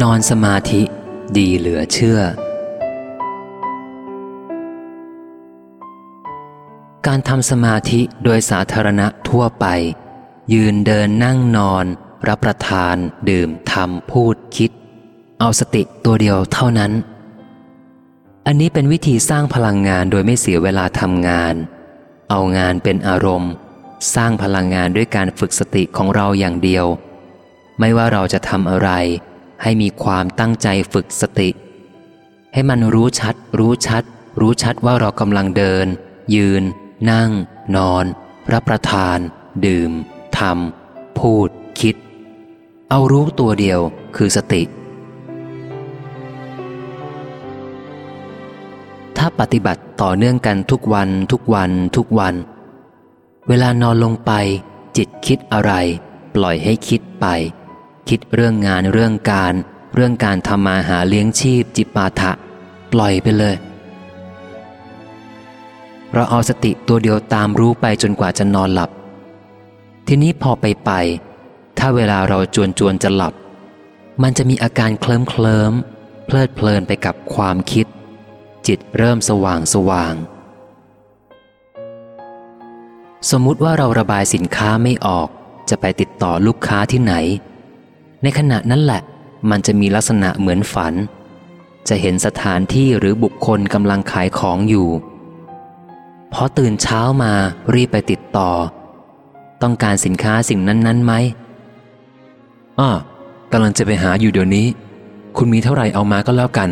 นอนสมาธิดีเหลือเชื่อ การทำสมาธิโดยสาธารณะทั่วไป ยืนเดินนั่งนอน รับประทาน ดื่มทำพูดคิด เอาสติตัวเดียวเท่านั้น อันนี้เป็นวิธีสร้างพลังงานโดยไม่เสียเวลาทำงาน เอางานเป็นอารมณ์ สร้างพลังงานด้วยการฝึกสติของเราอย่างเดียว ไม่ว่าเราจะทำอะไร ให้มีความตั้งใจฝึกสติ ให้มันรู้ชัด รู้ชัด รู้ชัดว่าเรากำลังเดิน ยืน นั่ง นอน รับประทาน ดื่มทำพูด คิด เอารู้ตัวเดียวคือสติ ถ้าปฏิบัติต่อเนื่องกันทุกวัน ทุกวัน ทุกวัน เวลานอนลงไป จิตคิดอะไร ปล่อยให้คิดไป คิดเรื่องงานเรื่องการ เรื่องการทำมาหาเลี้ยงชีพจิปาถะ ปล่อยไปเลย เราเอาสติตัวเดียวตามรู้ไปจนกว่าจะนอนหลับ ทีนี้พอไปไป ถ้าเวลาเราจวนจวนจะหลับ มันจะมีอาการเคลิ้มเคลิมเพลิดเพลินไปกับความคิด จิตเริ่มสว่างสว่าง สมมุติว่าเราระบายสินค้าไม่ออกจะไปติดต่อลูกค้าที่ไหน ในขณะนั้นแหละ มันจะมีลักษณะเหมือนฝัน จะเห็นสถานที่หรือบุคคลกำลังขายของอยู่ พอตื่นเช้ามารีบไปติดต่อ ต้องการสินค้าสิ่งนั้นๆไหมอ้อกำลังจะไปหาอยู่เดี๋ยวนี้ คุณมีเท่าไหร่เอามาก็แล้วกัน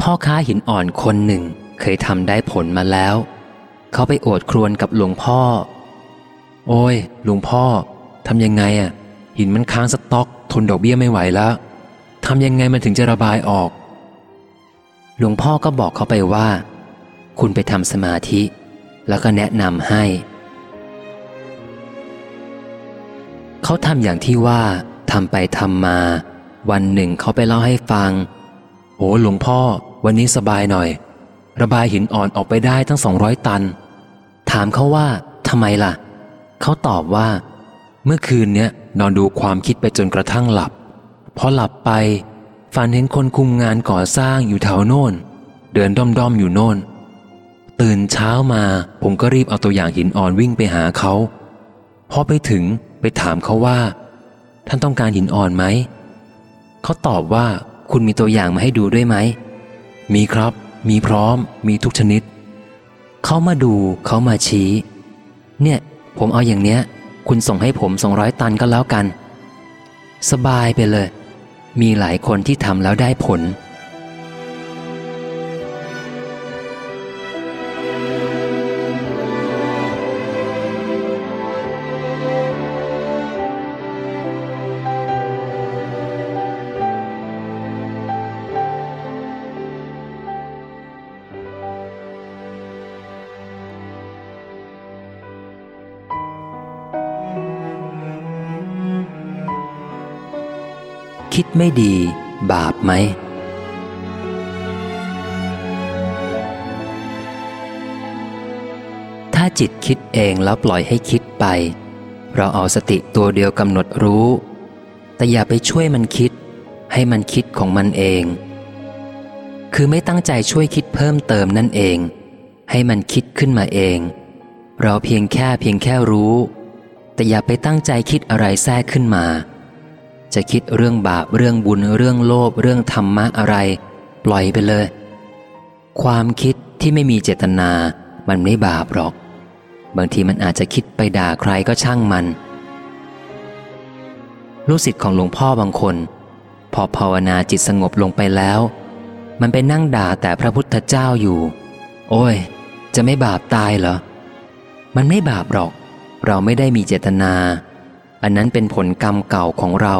พ่อค้าหินอ่อนคนหนึ่งเคยทำได้ผลมาแล้ว เขาไปโอดครวนกับหลวงพ่อ โอ้ยหลวงพ่อทำยังไงอะ หินมันค้างสต็อก ทนดอกเบี้ยไม่ไหวแล้วทำยังไงมันถึงจะระบายออก หลวงพ่อก็บอกเขาไปว่า คุณไปทำสมาธิ แล้วก็แนะนำให้ เขาทำอย่างที่ว่าทำไปทำมา วันหนึ่งเขาไปเล่าให้ฟัง โอ้หลวงพ่อ วันนี้สบายหน่อย ระบายหินอ่อนออกไปได้ทั้งสองร้อยตัน ถามเขาว่าทำไมล่ะ เขาตอบว่า เมื่อคืนเนี้ยนอนดูความคิดไปจนกระทั่งหลับ พอหลับไป ฝันเห็นคนคุมงานก่อสร้างอยู่แถวโน่น เดินด้อมๆอยู่โน่น ตื่นเช้ามาผมก็รีบเอาตัวอย่างหินอ่อนวิ่งไปหาเขา พอไปถึงไปถามเขาว่า ท่านต้องการหินอ่อนไหม เขาตอบว่าคุณมีตัวอย่างมาให้ดูด้วยไหม มีครับ มีพร้อม มีทุกชนิด เขามาดูเขามาชี้ เนี่ย ผมเอาอย่างเนี้ย คุณส่งให้ผมสองร้อยตันก็แล้วกัน สบายไปเลย มีหลายคนที่ทำแล้วได้ผล คิดไม่ดี บาปไหม ถ้าจิตคิดเองแล้วปล่อยให้คิดไป เราเอาสติตัวเดียวกำหนดรู้ แต่อย่าไปช่วยมันคิด ให้มันคิดของมันเอง คือไม่ตั้งใจช่วยคิดเพิ่มเติมนั่นเอง ให้มันคิดขึ้นมาเอง เราเพียงแค่เพียงแค่รู้ แต่อย่าไปตั้งใจคิดอะไรแทรกขึ้นมา จะคิดเรื่องบาปเรื่องบุญเรื่องโลภเรื่องธรรมะอะไร ปล่อยไปเลย ความคิดที่ไม่มีเจตนา มันไม่บาปหรอก บางทีมันอาจจะคิดไปด่าใครก็ช่างมัน ลูกศิษย์ของหลวงพ่อบางคน พอภาวนาจิตสงบลงไปแล้ว มันไปนั่งด่าแต่พระพุทธเจ้าอยู่ โอ้ย จะไม่บาปตายเหรอ มันไม่บาปหรอก เราไม่ได้มีเจตนาอันนั้นเป็นผลกรรมเก่าของเรา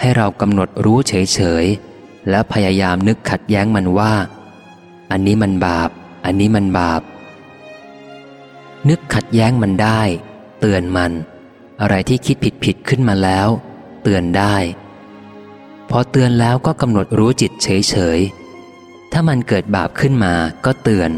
ให้เรากำหนดรู้เฉยๆ และพยายามนึกขัดแย้งมันว่า อันนี้มันบาป อันนี้มันบาป นึกขัดแย้งมันได้ เตือนมัน อะไรที่คิดผิดผิดขึ้นมาแล้ว เตือนได้ พอเตือนแล้วก็กำหนดรู้จิตเฉยๆ ถ้ามันเกิดบาปขึ้นมาก็เตือน